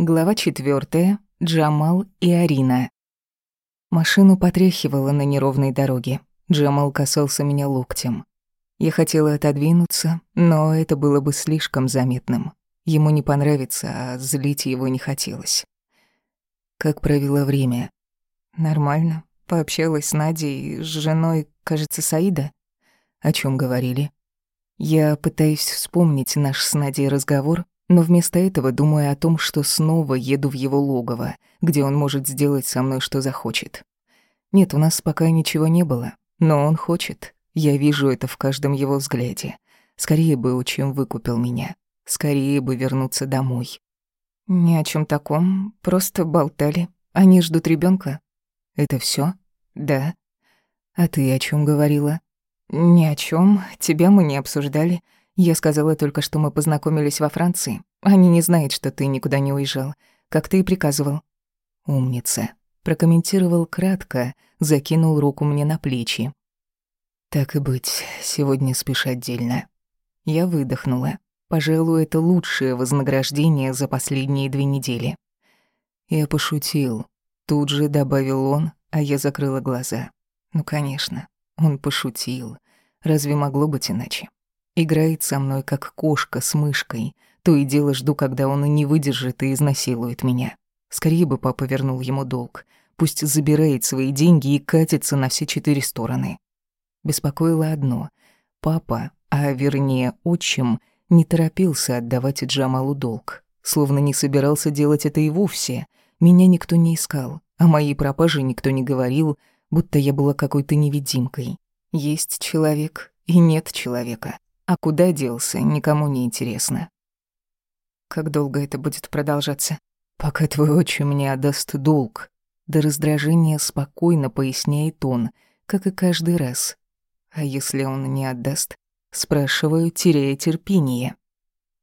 Глава четвертая. Джамал и Арина. Машину потряхивало на неровной дороге. Джамал касался меня локтем. Я хотела отодвинуться, но это было бы слишком заметным. Ему не понравится, а злить его не хотелось. Как провела время? Нормально. Пообщалась с Надей, с женой, кажется, Саида. О чем говорили? Я пытаюсь вспомнить наш с Надей разговор, но вместо этого думаю о том, что снова еду в его логово, где он может сделать со мной что захочет. Нет, у нас пока ничего не было, но он хочет. Я вижу это в каждом его взгляде. Скорее бы, чем выкупил меня. Скорее бы вернуться домой. Ни о чем таком, просто болтали. Они ждут ребенка. Это все? Да. А ты о чем говорила? Ни о чем. Тебя мы не обсуждали. Я сказала только, что мы познакомились во Франции. Они не знают, что ты никуда не уезжал, как ты и приказывал. Умница. Прокомментировал кратко, закинул руку мне на плечи. Так и быть, сегодня спишь отдельно. Я выдохнула. Пожалуй, это лучшее вознаграждение за последние две недели. Я пошутил. Тут же добавил он, а я закрыла глаза. Ну, конечно, он пошутил. Разве могло быть иначе? Играет со мной, как кошка с мышкой. То и дело жду, когда он и не выдержит и изнасилует меня. Скорее бы папа вернул ему долг. Пусть забирает свои деньги и катится на все четыре стороны. Беспокоило одно. Папа, а вернее отчим, не торопился отдавать Джамалу долг. Словно не собирался делать это и вовсе. Меня никто не искал. О моей пропаже никто не говорил, будто я была какой-то невидимкой. Есть человек и нет человека. А куда делся, никому не интересно. Как долго это будет продолжаться? Пока твой отчим мне отдаст долг. До раздражения спокойно поясняет он, как и каждый раз. А если он не отдаст? Спрашиваю, теряя терпение.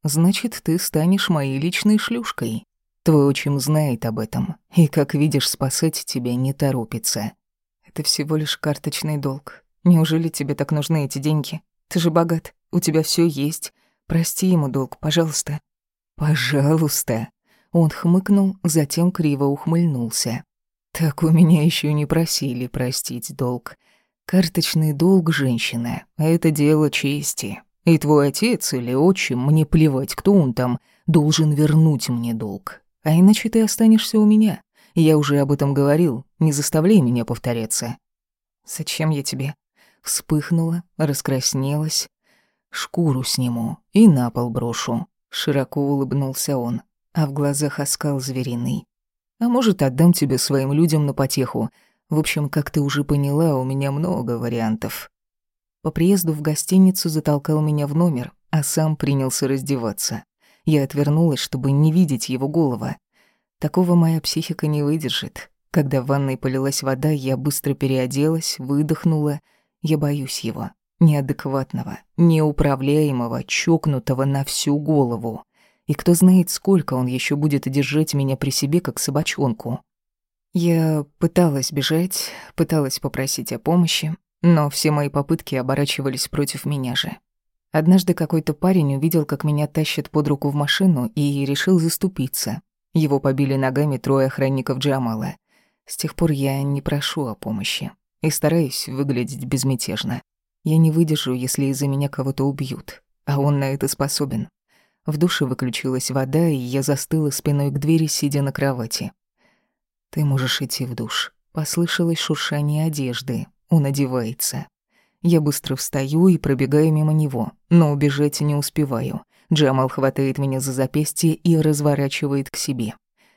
Значит, ты станешь моей личной шлюшкой. Твой отчим знает об этом, и, как видишь, спасать тебя не торопится. Это всего лишь карточный долг. Неужели тебе так нужны эти деньги? Ты же богат. У тебя все есть. Прости ему долг, пожалуйста». «Пожалуйста». Он хмыкнул, затем криво ухмыльнулся. «Так у меня еще не просили простить долг. Карточный долг женщина, это дело чести. И твой отец или отчим, мне плевать, кто он там, должен вернуть мне долг. А иначе ты останешься у меня. Я уже об этом говорил, не заставляй меня повторяться». «Зачем я тебе?» Вспыхнула, раскраснелась, шкуру сниму и на пол брошу», — широко улыбнулся он, а в глазах оскал звериный. «А может, отдам тебе своим людям на потеху. В общем, как ты уже поняла, у меня много вариантов». По приезду в гостиницу затолкал меня в номер, а сам принялся раздеваться. Я отвернулась, чтобы не видеть его голова. Такого моя психика не выдержит. Когда в ванной полилась вода, я быстро переоделась, выдохнула. Я боюсь его неадекватного, неуправляемого, чокнутого на всю голову. И кто знает, сколько он еще будет держать меня при себе, как собачонку. Я пыталась бежать, пыталась попросить о помощи, но все мои попытки оборачивались против меня же. Однажды какой-то парень увидел, как меня тащат под руку в машину и решил заступиться. Его побили ногами трое охранников Джамала. С тех пор я не прошу о помощи и стараюсь выглядеть безмятежно. Я не выдержу, если из-за меня кого-то убьют, а он на это способен. В душе выключилась вода, и я застыла спиной к двери, сидя на кровати. «Ты можешь идти в душ». Послышалось шуршание одежды. Он одевается. Я быстро встаю и пробегаю мимо него, но убежать не успеваю. Джамал хватает меня за запястье и разворачивает к себе.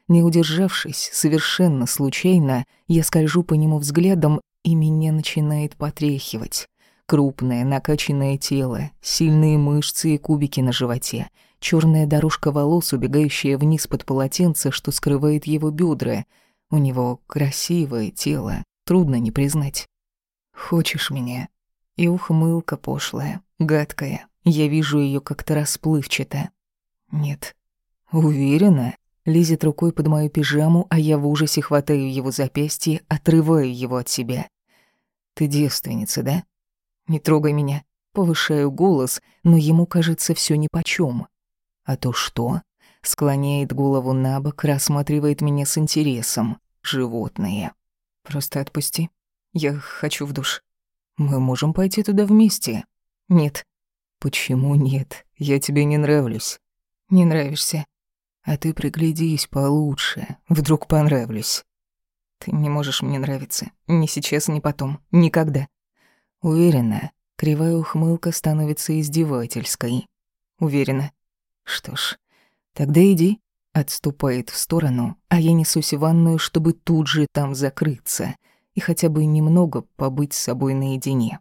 Не удержавшись, совершенно случайно, я скольжу по нему взглядом, и меня начинает потряхивать. Крупное, накачанное тело, сильные мышцы и кубики на животе, черная дорожка волос, убегающая вниз под полотенце, что скрывает его бедра. У него красивое тело, трудно не признать. «Хочешь меня?» И ухмылка пошлая, гадкая. Я вижу ее как-то расплывчато. «Нет». «Уверена?» Лезет рукой под мою пижаму, а я в ужасе хватаю его запястье, отрываю его от себя. «Ты девственница, да?» Не трогай меня. Повышаю голос, но ему кажется все нипочём. А то что? склоняет голову на бок, рассматривает меня с интересом. Животные. Просто отпусти. Я хочу в душ. Мы можем пойти туда вместе. Нет. Почему нет? Я тебе не нравлюсь. Не нравишься. А ты приглядись получше. Вдруг понравлюсь. Ты не можешь мне нравиться. Ни сейчас, ни потом. Никогда. Уверена, кривая ухмылка становится издевательской. Уверена. Что ж, тогда иди. Отступает в сторону, а я несусь в ванную, чтобы тут же там закрыться и хотя бы немного побыть с собой наедине.